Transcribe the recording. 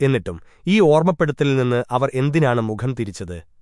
എന്നിട്ടും ഈ ഓർമ്മപ്പെടുത്തലിൽ നിന്ന് അവർ എന്തിനാണ് മുഖം തിരിച്ചത്?